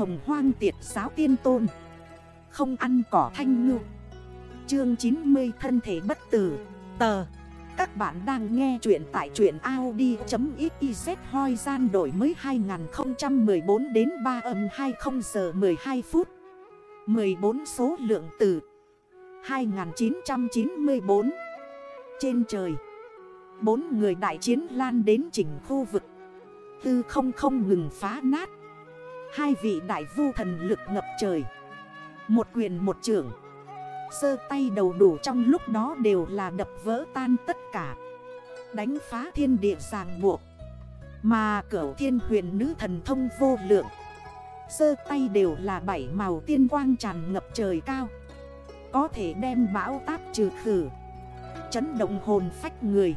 hồng hoang tiệt giáo tiên tôn. Không ăn cỏ thanh ngư. Chương 90 thân thể bất tử. Tờ. Các bạn đang nghe chuyện tại chuyện Audi.xyz hoi gian đổi mới 2014 đến 3 âm 20 giờ 12 phút. 14 số lượng từ 2994 Trên trời, Bốn người đại chiến lan đến chỉnh khu vực. Tư không không ngừng phá nát. Hai vị đại vu thần lực ngập trời. Một quyền một trưởng. Sơ tay đầu đủ trong lúc đó đều là đập vỡ tan tất cả. Đánh phá thiên địa ràng buộc. Mà cửu thiên huyền nữ thần thông vô lượng. Sơ tay đều là bảy màu tiên quang tràn ngập trời cao. Có thể đem bão táp trừ khử. Chấn động hồn phách người.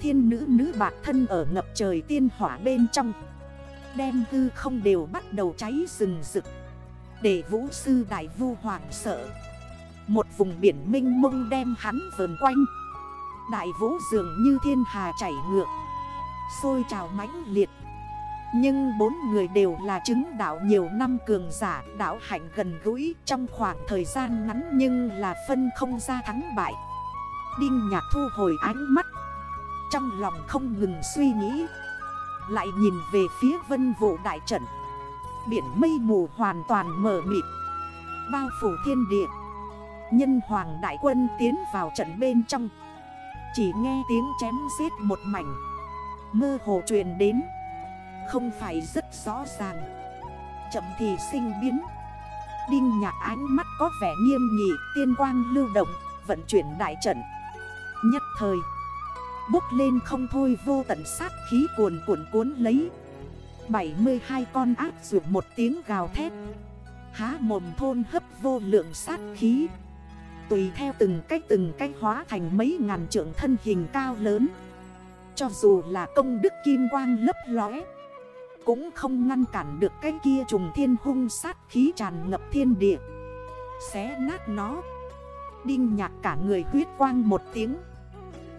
Thiên nữ nữ bạc thân ở ngập trời tiên hỏa bên trong. Đem hư không đều bắt đầu cháy rừng rực. Để vũ sư đại vu hoàng sợ. Một vùng biển minh mông đem hắn vờn quanh. Đại vũ dường như thiên hà chảy ngược Xôi trào mãnh liệt. Nhưng bốn người đều là chứng đạo nhiều năm cường giả, Đạo hạnh gần gũi trong khoảng thời gian ngắn Nhưng là phân không ra thắng bại. Đinh nhạc thu hồi ánh mắt, Trong lòng không ngừng suy nghĩ lại nhìn về phía vân vụ đại trận. Biển mây mù hoàn toàn mở mịt. Bao phủ thiên địa. Nhân hoàng đại quân tiến vào trận bên trong. Chỉ nghe tiếng chém giết một mảnh. Mơ hồ truyền đến. Không phải rất rõ ràng. Chậm thì sinh biến. Đinh nhạc ánh mắt có vẻ nghiêm nghị, Tiên quang lưu động, Vận chuyển đại trận. Nhất thời Bốc lên không thôi vô tận sát khí cuồn cuộn cuốn lấy. 72 con ác rượu một tiếng gào thét. Há mồm thôn hấp vô lượng sát khí. Tùy theo từng cách từng cách hóa thành mấy ngàn trượng thân hình cao lớn. Cho dù là công đức kim quang lấp lóe, Cũng không ngăn cản được cái kia trùng thiên hung sát khí tràn ngập thiên địa. Xé nát nó. Đinh nhạc cả người huyết quang một tiếng.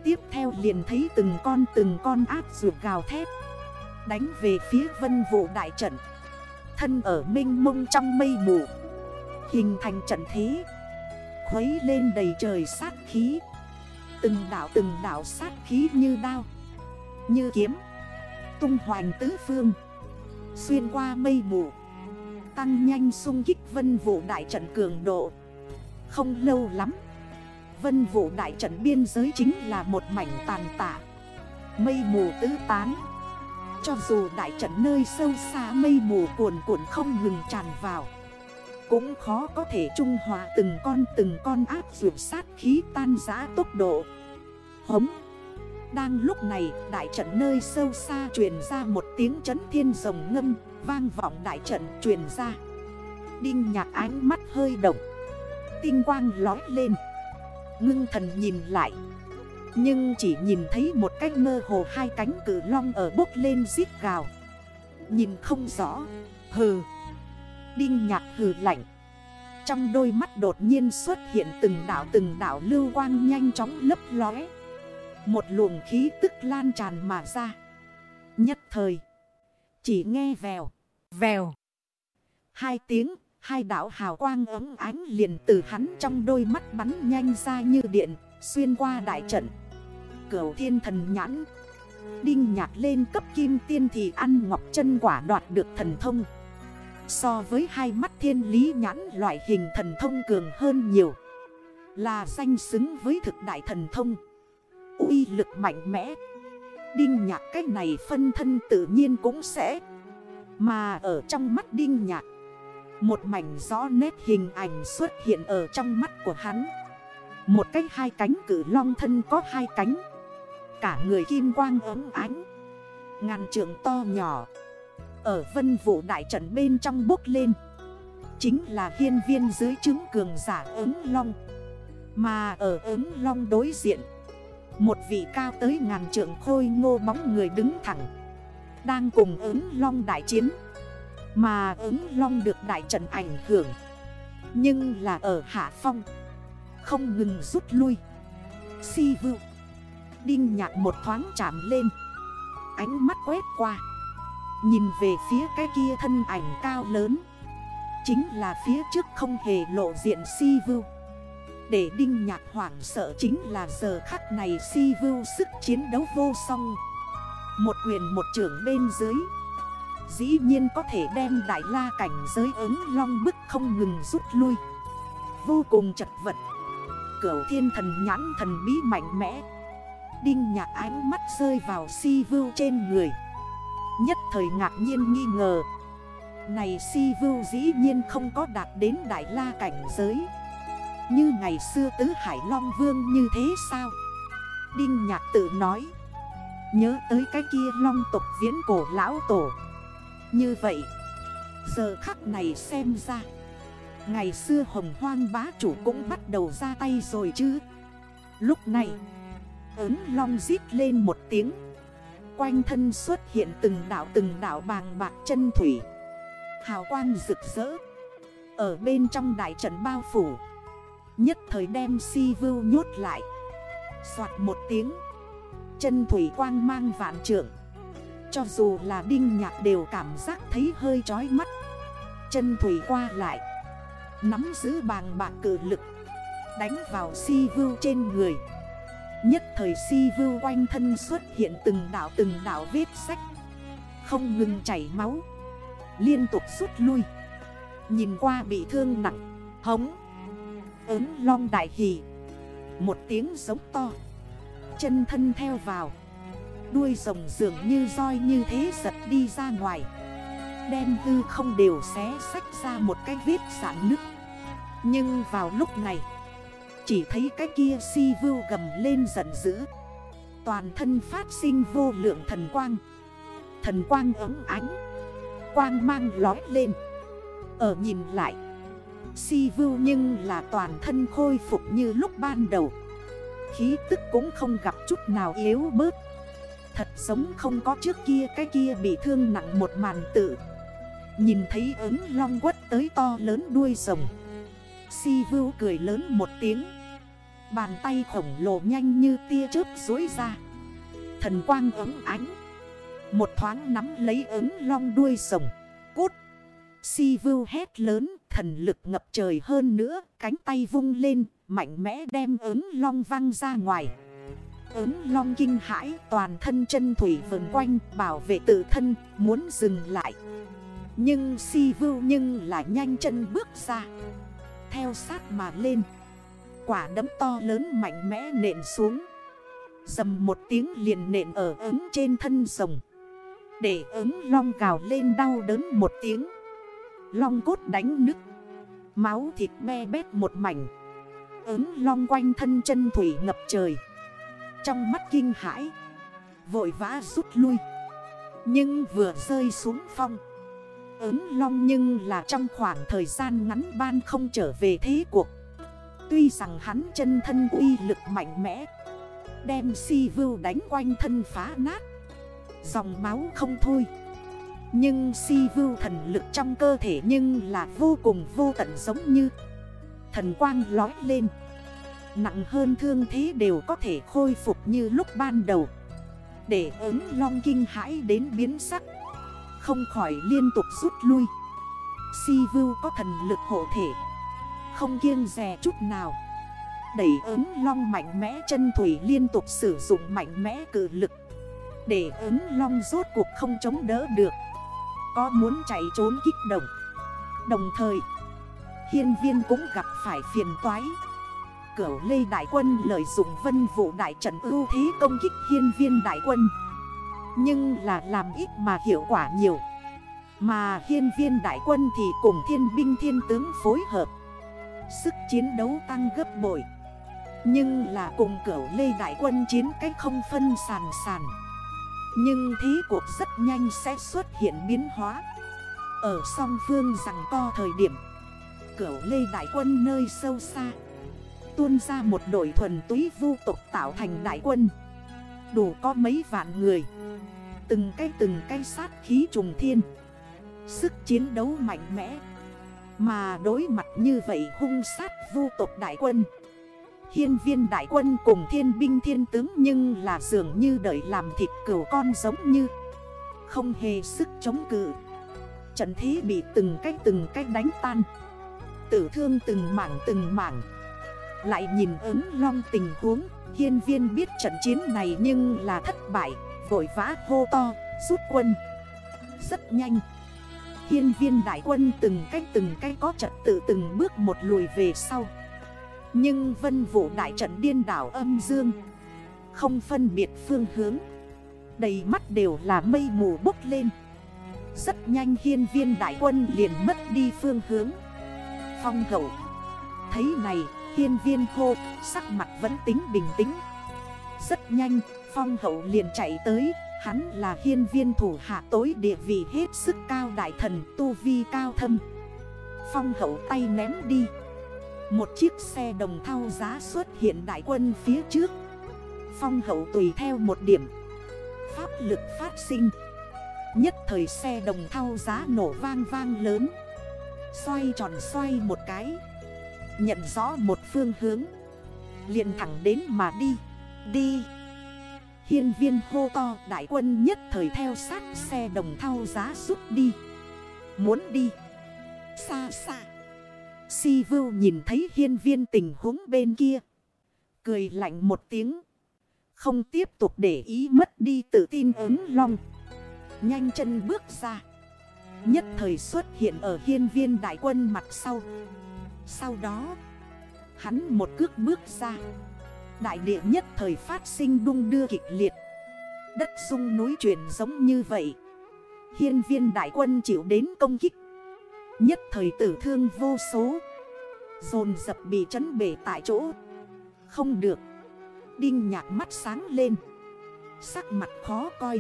Tiếp theo liền thấy từng con từng con áp ruột gào thét. Đánh về phía vân vụ đại trận. Thân ở minh mông trong mây mù. Hình thành trận thế. Khuấy lên đầy trời sát khí. Từng đảo từng đảo sát khí như đao. Như kiếm. Tung hoành tứ phương. Xuyên qua mây mù. Tăng nhanh sung kích vân vụ đại trận cường độ. Không lâu lắm. Vân vụ đại trận biên giới chính là một mảnh tàn tạ. Mây mù tứ tán. Cho dù đại trận nơi sâu xa mây mù cuồn cuộn không ngừng tràn vào, Cũng khó có thể trung hòa từng con từng con áp dụng sát khí tan giã tốc độ. Hống. Đang lúc này, đại trận nơi sâu xa truyền ra một tiếng chấn thiên rồng ngâm, Vang vọng đại trận truyền ra. Đinh nhạc ánh mắt hơi động. Tinh quang lói lên. Ngưng thần nhìn lại. Nhưng chỉ nhìn thấy một cách mơ hồ hai cánh cử long ở bốc lên giết gào. Nhìn không rõ. Hừ. Đinh nhạc hừ lạnh. Trong đôi mắt đột nhiên xuất hiện từng đảo từng đảo lưu quang nhanh chóng lấp lóe. Một luồng khí tức lan tràn mà ra. Nhất thời. Chỉ nghe vèo. Vèo. Hai tiếng. Hai đảo hào quang ấm ánh liền từ hắn trong đôi mắt bắn nhanh ra như điện, Xuyên qua đại trận. Cửu thiên thần nhãn. Đinh nhạc lên cấp kim tiên thì ăn ngọc chân quả đoạt được thần thông. So với hai mắt thiên lý nhãn loại hình thần thông cường hơn nhiều. Là danh xứng với thực đại thần thông. Uy lực mạnh mẽ. Đinh nhạc cách này phân thân tự nhiên cũng sẽ. Mà ở trong mắt đinh nhạc một mảnh rõ nét hình ảnh xuất hiện ở trong mắt của hắn. Một cái hai cánh cử long thân có hai cánh. Cả người kim quang ấm ánh. Ngàn trường to nhỏ. Ở vân vụ đại trận bên trong bốc lên. Chính là hiên viên dưới chứng cường giả ứng long. Mà ở ứng long đối diện, Một vị cao tới ngàn trượng khôi ngô bóng người đứng thẳng. Đang cùng ứng long đại chiến mà ứng long được đại trận ảnh hưởng. Nhưng là ở hạ phong. Không ngừng rút lui. Si vưu Đinh nhạc một thoáng chạm lên. Ánh mắt quét qua. Nhìn về phía cái kia thân ảnh cao lớn. Chính là phía trước không hề lộ diện si vưu Để đinh nhạc hoảng sợ chính là giờ khắc này si vưu sức chiến đấu vô song. Một quyền một trưởng bên dưới. Dĩ nhiên có thể đem đại la cảnh giới ứng long bức không ngừng rút lui. Vô cùng chật vật. Cửu thiên thần nhãn thần bí mạnh mẽ. Đinh nhạc ánh mắt rơi vào si vưu trên người. Nhất thời ngạc nhiên nghi ngờ. Này si vưu dĩ nhiên không có đạt đến đại la cảnh giới. Như ngày xưa tứ hải long vương như thế sao? Đinh nhạc tự nói. Nhớ tới cái kia long tục viễn cổ lão tổ. Như vậy, Giờ khắc này xem ra, Ngày xưa hồng hoang bá chủ cũng bắt đầu ra tay rồi chứ. Lúc này Ứng long giít lên một tiếng. Quanh thân xuất hiện từng đảo từng đảo bàng bạc chân thủy. Hào quang rực rỡ. Ở bên trong đại trận bao phủ. Nhất thời đem si vưu nhốt lại. Xoạt một tiếng. Chân thủy quang mang vạn trượng. Cho dù là đinh nhạc đều cảm giác thấy hơi chói mắt. Chân thủy qua lại. Nắm giữ bàng bạc cử lực. Đánh vào si vưu trên người. Nhất thời si vưu quanh thân xuất hiện từng đảo từng đảo vết sách. Không ngừng chảy máu. Liên tục rút lui. Nhìn qua bị thương nặng. Hống. Ứng long đại hỷ. Một tiếng giống to. Chân thân theo vào. Đuôi rồng dường như roi như thế giật đi ra ngoài. Đem tư không đều xé sách ra một cái vết sản nứt. Nhưng vào lúc này, chỉ thấy cái kia si vưu gầm lên giận dữ. Toàn thân phát sinh vô lượng thần quang. Thần quang ấm ánh. Quang mang lói lên. Ở nhìn lại. Si vưu nhưng là toàn thân khôi phục như lúc ban đầu. Khí tức cũng không gặp chút nào yếu bớt. Thật giống không có trước kia, cái kia bị thương nặng một màn tự Nhìn thấy ứng long quất tới to lớn đuôi rồng. Si vưu cười lớn một tiếng. Bàn tay khổng lồ nhanh như tia chớp dối ra. Thần quang ứng ánh. Một thoáng nắm lấy ứng long đuôi rồng. Cút. Si vưu hét lớn, Thần lực ngập trời hơn nữa, Cánh tay vung lên, Mạnh mẽ đem ứng long văng ra ngoài. Ứng long kinh hãi Toàn thân chân thủy vần quanh, Bảo vệ tự thân, Muốn dừng lại. Nhưng si vưu nhưng lại nhanh chân bước ra. Theo sát mà lên. Quả đấm to lớn mạnh mẽ nện xuống. Dầm một tiếng liền nện ở ứng trên thân rồng. Để ứng long gào lên đau đớn một tiếng. Long cốt đánh nứt. Máu thịt me bét một mảnh. Ứng long quanh thân chân thủy ngập trời. Trong mắt kinh hãi. Vội vã rút lui. Nhưng vừa rơi xuống phong. Ứng long nhưng là trong khoảng thời gian ngắn ban không trở về thế cuộc. Tuy rằng hắn chân thân uy lực mạnh mẽ, Đem si vưu đánh quanh thân phá nát. Dòng máu không thôi. Nhưng si vưu thần lực trong cơ thể nhưng là vô cùng vô tận giống như Thần quang lói lên. Nặng hơn thương thế đều có thể khôi phục như lúc ban đầu. Để ứng long kinh hãi đến biến sắc. Không khỏi liên tục rút lui. Si vưu có thần lực hộ thể. Không kiêng rè chút nào. Đẩy ứng long mạnh mẽ chân thủy liên tục sử dụng mạnh mẽ cử lực. Để ứng long rốt cuộc không chống đỡ được. Có muốn chạy trốn kích động. Đồng thời, Hiên viên cũng gặp phải phiền toái. Cửu lê đại quân lợi dụng vân vụ đại trận ưu thế công kích hiên viên đại quân. Nhưng là làm ít mà hiệu quả nhiều. Mà hiên viên đại quân thì cùng thiên binh thiên tướng phối hợp. Sức chiến đấu tăng gấp bội. Nhưng là cùng cửu lê đại quân chiến cách không phân sàn sàn. Nhưng thế cuộc rất nhanh sẽ xuất hiện biến hóa. Ở song phương rằng co thời điểm, Cửu lê đại quân nơi sâu xa Tuôn ra một đội thuần túy vu tục tạo thành đại quân. Đủ có mấy vạn người. Từng cây từng cây sát khí trùng thiên. Sức chiến đấu mạnh mẽ. Mà đối mặt như vậy hung sát vu tộc đại quân. Hiên viên đại quân cùng thiên binh thiên tướng Nhưng là dường như đợi làm thịt cửu con giống như. Không hề sức chống cự. Trận thế bị từng cách từng cách đánh tan. Tử thương từng mảng từng mảng. Lại nhìn ứng long tình huống. Hiên viên biết trận chiến này nhưng là thất bại Vội vã hô to, rút quân! Rất nhanh Hiên viên đại quân từng cách từng cách có trật tự từng bước một lùi về sau. Nhưng vân vụ đại trận điên đảo âm dương Không phân biệt phương hướng Đầy mắt đều là mây mù bốc lên. Rất nhanh hiên viên đại quân liền mất đi phương hướng. Phong hậu Thấy này hiên viên hô, Sắc mặt vẫn tính bình tĩnh. Rất nhanh, phong hậu liền chạy tới. Hắn là hiên viên thủ hạ tối địa vị hết sức cao đại thần tu vi cao thâm. Phong hậu tay ném đi. Một chiếc xe đồng thao giá xuất hiện đại quân phía trước. Phong hậu tùy theo một điểm. Pháp lực phát sinh. Nhất thời xe đồng thao giá nổ vang vang lớn. Xoay tròn xoay một cái. Nhận rõ một phương hướng. Liền thẳng đến mà đi. Đi. Hiên viên hô to, đại quân nhất thời theo sát xe đồng thao giá rút đi. Muốn đi. Xa xa. Si vưu nhìn thấy hiên viên tình huống bên kia. Cười lạnh một tiếng. Không tiếp tục để ý mất đi tự tin ứng long Nhanh chân bước ra. Nhất thời xuất hiện ở hiên viên đại quân mặt sau. Sau đó, Hắn một cước bước ra. Đại địa nhất thời phát sinh đung đưa kịch liệt. Đất sung núi chuyển giống như vậy. Hiên viên đại quân chịu đến công kích. Nhất thời tử thương vô số. Dồn dập bị chấn bể tại chỗ. Không được. Đinh nhạc mắt sáng lên. Sắc mặt khó coi.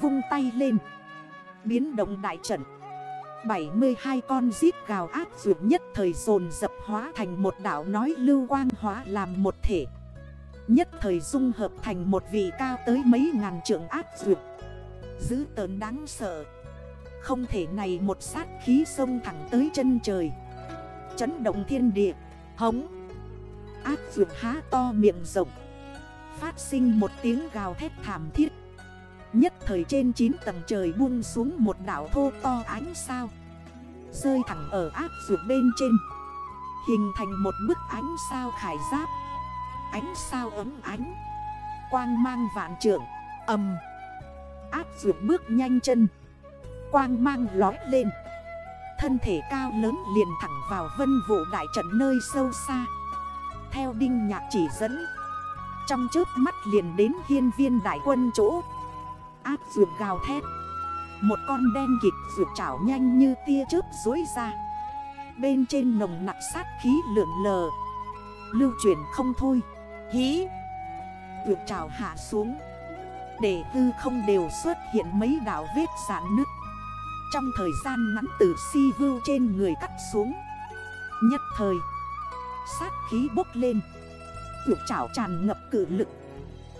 Vung tay lên. Biến động đại trận. 72 con giết gào áp dược nhất thời dồn dập hóa thành một đảo nói lưu quang hóa làm một thể. Nhất thời dung hợp thành một vị cao tới mấy ngàn trượng áp dược. Giữ tớn đáng sợ. Không thể này một sát khí sông thẳng tới chân trời. Chấn động thiên địa. Hống. Áp dược há to miệng rộng. Phát sinh một tiếng gào thét thảm thiết. Nhất thời trên 9 tầng trời buông xuống một đảo thô to ánh sao. Rơi thẳng ở áp ruột bên trên. Hình thành một bức ánh sao khải giáp. Ánh sao ấm ánh. Quang mang vạn trượng. Âm Áp ruột bước nhanh chân. Quang mang lói lên. Thân thể cao lớn liền thẳng vào vân vụ đại trận nơi sâu xa. Theo đinh nhạc chỉ dẫn. Trong trước mắt liền đến hiên viên đại quân chỗ. Áp ruột gào thét. Một con đen kịch ruột chảo nhanh như tia chớp dối ra. Bên trên nồng nặng sát khí lượn lờ. Lưu chuyển không thôi. Hí. Ruột chảo hạ xuống. Để tư không đều xuất hiện mấy đảo vết giãn nứt. Trong thời gian ngắn từ si vưu trên người cắt xuống. Nhất thời, Sát khí bốc lên. Ruột chảo tràn ngập cử lực.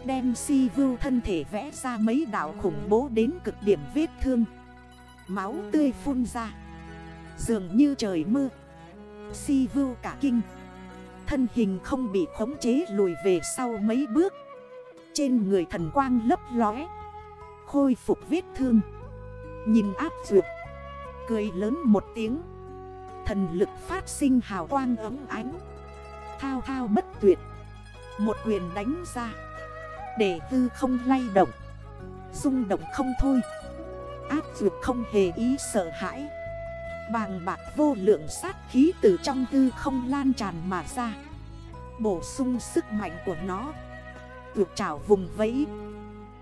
Đem si vưu thân thể vẽ ra mấy đảo khủng bố đến cực điểm vết thương. Máu tươi phun ra. Dường như trời mưa. Si vưu cả kinh. Thân hình không bị khống chế lùi về sau mấy bước. Trên người thần quang lấp lóe. Khôi phục vết thương. Nhìn áp dược. Cười lớn một tiếng. Thần lực phát sinh hào quang ấm ánh. Thao thao bất tuyệt. Một quyền đánh ra. Để tư không lay động. Rung động không thôi. Áp dược không hề ý sợ hãi. Bàng bạc vô lượng sát khí từ trong tư không lan tràn mà ra. Bổ sung sức mạnh của nó. Tuyệt trảo vùng vẫy.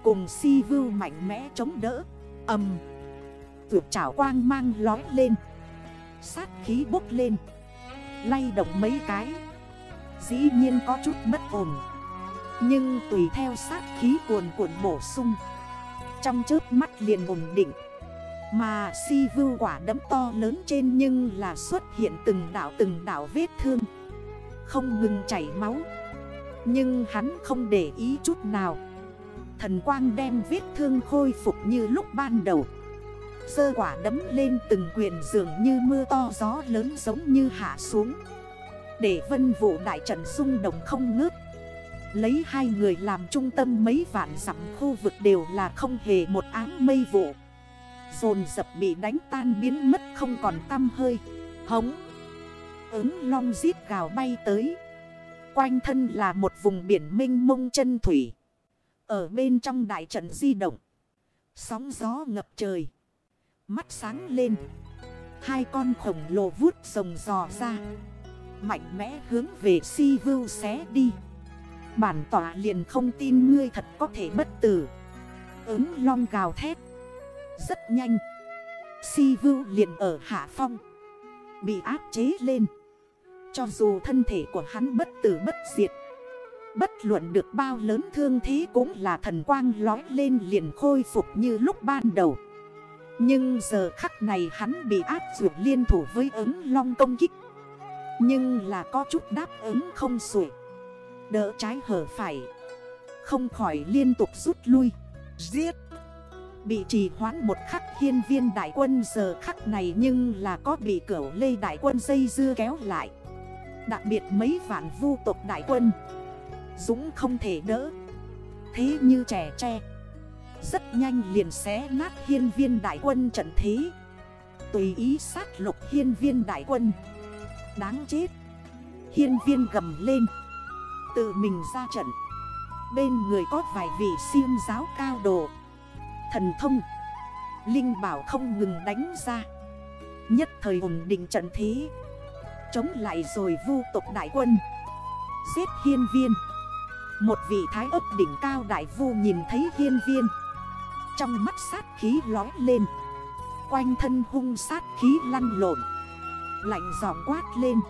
Cùng si vưu mạnh mẽ chống đỡ. Âm. Tuyệt trảo quang mang lói lên. Sát khí bốc lên. Lay động mấy cái. Dĩ nhiên có chút bất ổn. Nhưng tùy theo sát khí cuồn cuộn bổ sung, Trong trước mắt liền ổn định. Mà si vưu quả đấm to lớn trên nhưng là xuất hiện từng đảo từng đảo vết thương, Không ngừng chảy máu. Nhưng hắn không để ý chút nào. Thần quang đem vết thương khôi phục như lúc ban đầu. Sơ quả đấm lên từng quyền dường như mưa to gió lớn giống như hạ xuống. Để vân vụ đại trận xung động không ngớt. Lấy hai người làm trung tâm mấy vạn dặm khu vực đều là không hề một áng mây vụ. Dồn dập bị đánh tan biến mất không còn tăm hơi. Hống. Ứng long giết gào bay tới. Quanh thân là một vùng biển minh mông chân thủy. Ở bên trong đại trận di động. Sóng gió ngập trời. Mắt sáng lên. Hai con khổng lồ vuốt rồng giò ra. Mạnh mẽ hướng về si vưu xé đi. Bản tỏa liền không tin ngươi thật có thể bất tử. Ứng long gào thét. Rất nhanh. Si vưu liền ở hạ phong. Bị áp chế lên. Cho dù thân thể của hắn bất tử bất diệt. Bất luận được bao lớn thương thế cũng là thần quang lói lên liền khôi phục như lúc ban đầu. Nhưng giờ khắc này hắn bị áp dụng liên thủ với ứng long công kích. Nhưng là có chút đáp ứng không sủi Đỡ trái hở phải. Không khỏi liên tục rút lui. Giết. Bị trì hoãn một khắc hiên viên đại quân giờ khắc này Nhưng là có bị cửu lê đại quân dây dưa kéo lại. Đặc biệt mấy vạn vu tộc đại quân. Dũng không thể đỡ. Thế như trẻ tre. Rất nhanh liền xé nát hiên viên đại quân trận thế. Tùy ý sát lục hiên viên đại quân. Đáng chết. Hiên viên gầm lên Tự mình ra trận. Bên người có vài vị siêng giáo cao độ Thần thông. Linh bảo không ngừng đánh ra. Nhất thời ổn định trận thế. Chống lại rồi vu tộc đại quân. Giết hiên viên. Một vị thái ấp đỉnh cao đại vu nhìn thấy hiên viên. Trong mắt sát khí lói lên. Quanh thân hung sát khí lăn lộn. Lạnh giọng quát lên.